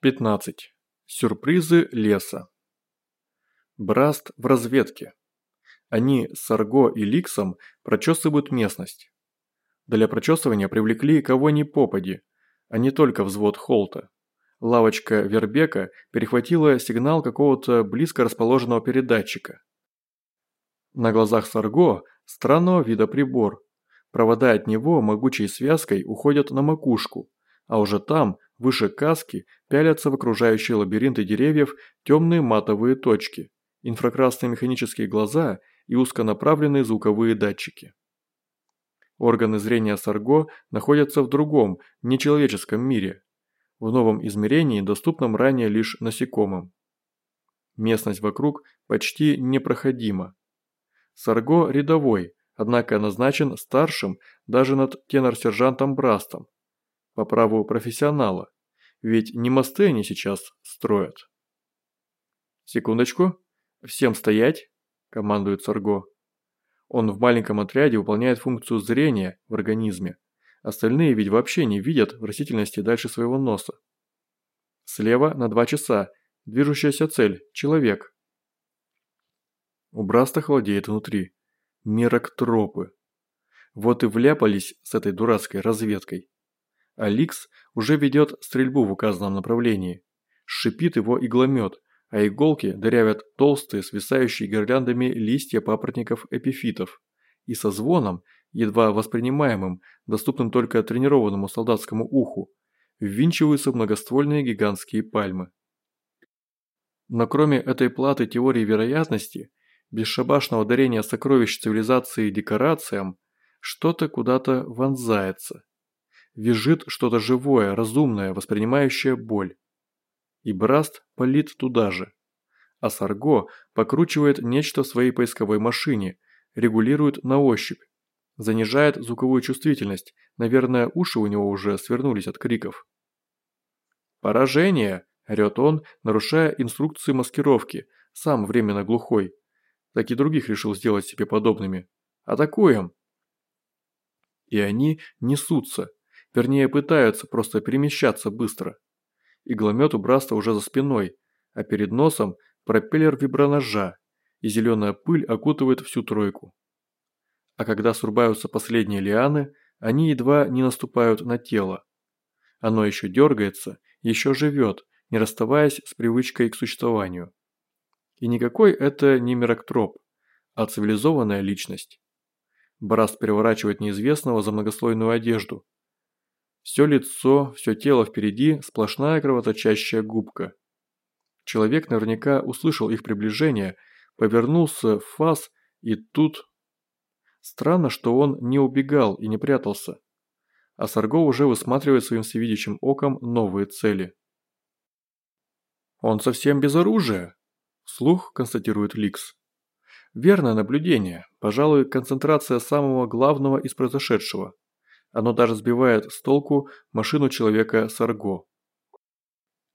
15. Сюрпризы леса. Браст в разведке. Они с Арго и Ликсом прочесывают местность. Для прочесывания привлекли кого ни попади, а не только взвод Холта. Лавочка Вербека перехватила сигнал какого-то близко расположенного передатчика. На глазах Сарго странного вида прибор. Провода от него могучей связкой уходят на макушку, а уже там, выше каски, пялятся в окружающие лабиринты деревьев темные матовые точки, инфракрасные механические глаза и узконаправленные звуковые датчики. Органы зрения Сарго находятся в другом, нечеловеческом мире, в новом измерении, доступном ранее лишь насекомым. Местность вокруг почти непроходима. Сарго рядовой, однако назначен старшим даже над тенор-сержантом Брастом, по праву профессионала, ведь не мосты они сейчас строят. «Секундочку. Всем стоять!» – командует Сарго. Он в маленьком отряде выполняет функцию зрения в организме. Остальные ведь вообще не видят в растительности дальше своего носа. Слева на два часа. Движущаяся цель – человек. У Браста холодеет внутри. Мероктропы. Вот и вляпались с этой дурацкой разведкой. Аликс уже ведет стрельбу в указанном направлении. Шипит его игломет, а иголки дырявят толстые, свисающие гирляндами листья папоротников эпифитов. И со звоном, едва воспринимаемым, доступным только тренированному солдатскому уху, ввинчиваются многоствольные гигантские пальмы. Но кроме этой платы теории вероятности, бесшабашного дарения сокровищ цивилизации декорациям, что-то куда-то вонзается. Визжит что-то живое, разумное, воспринимающее боль. И Браст палит туда же. А Сарго покручивает нечто в своей поисковой машине, регулирует на ощупь. Занижает звуковую чувствительность, наверное, уши у него уже свернулись от криков. «Поражение!» – орёт он, нарушая инструкции маскировки, сам временно глухой. Так и других решил сделать себе подобными. «Атакуем!» И они несутся, Вернее, пытаются просто перемещаться быстро. Игломет у Браста уже за спиной, а перед носом пропеллер виброножа, и зеленая пыль окутывает всю тройку. А когда срубаются последние лианы, они едва не наступают на тело. Оно еще дергается, еще живет, не расставаясь с привычкой к существованию. И никакой это не мироктроп, а цивилизованная личность. Браст переворачивает неизвестного за многослойную одежду, все лицо, все тело впереди – сплошная кровоточащая губка. Человек наверняка услышал их приближение, повернулся в фас и тут… Странно, что он не убегал и не прятался. А Сарго уже высматривает своим всевидящим оком новые цели. «Он совсем без оружия», – слух констатирует Ликс. Верное наблюдение, пожалуй, концентрация самого главного из произошедшего – оно даже сбивает с толку машину человека Сарго.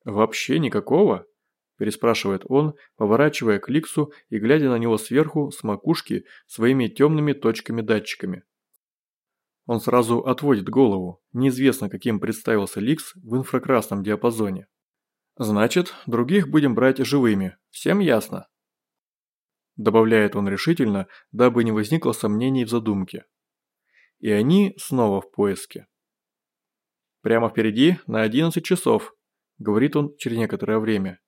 «Вообще никакого?» – переспрашивает он, поворачивая к Ликсу и глядя на него сверху с макушки своими темными точками-датчиками. Он сразу отводит голову, неизвестно каким представился Ликс в инфракрасном диапазоне. «Значит, других будем брать живыми, всем ясно?» Добавляет он решительно, дабы не возникло сомнений в задумке и они снова в поиске. «Прямо впереди на 11 часов», – говорит он через некоторое время.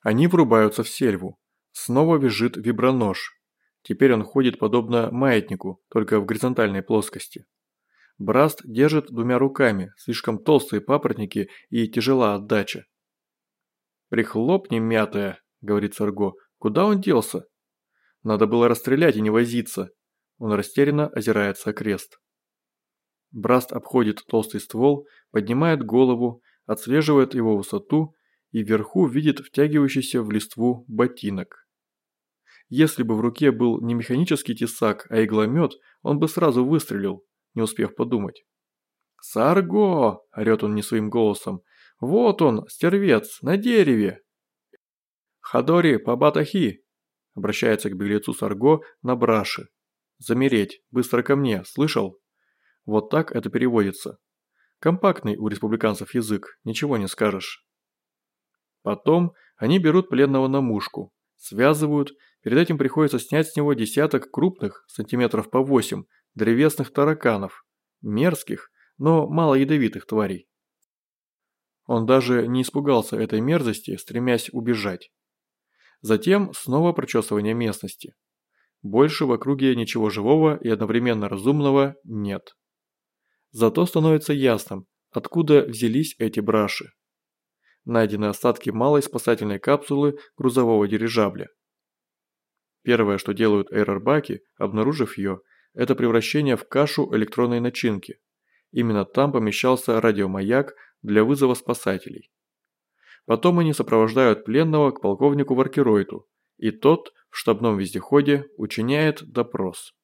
Они врубаются в сельву. Снова визжит вибронож. Теперь он ходит подобно маятнику, только в горизонтальной плоскости. Браст держит двумя руками, слишком толстые папоротники и тяжела отдача. «Прихлопни, мятая», – говорит Сарго. «Куда он делся?» «Надо было расстрелять и не возиться. Он растерянно озирается окрест. Браст обходит толстый ствол, поднимает голову, отслеживает его высоту и вверху видит втягивающийся в листву ботинок. Если бы в руке был не механический тесак, а игломет, он бы сразу выстрелил, не успев подумать. «Сарго!» – орёт он не своим голосом. «Вот он, стервец, на дереве!» «Хадори, пабатахи!» – обращается к беглецу Сарго на браши. Замереть, быстро ко мне, слышал? Вот так это переводится. Компактный у республиканцев язык, ничего не скажешь. Потом они берут пленного на мушку, связывают, перед этим приходится снять с него десяток крупных, сантиметров по 8, древесных тараканов, мерзких, но мало ядовитых тварей. Он даже не испугался этой мерзости, стремясь убежать. Затем снова прочесывание местности. Больше в округе ничего живого и одновременно разумного нет. Зато становится ясным, откуда взялись эти браши. Найдены остатки малой спасательной капсулы грузового дирижабля. Первое, что делают эйрорбаки, обнаружив ее, это превращение в кашу электронной начинки. Именно там помещался радиомаяк для вызова спасателей. Потом они сопровождают пленного к полковнику Варкеройту, и тот в штабном вездеходе учиняет допрос.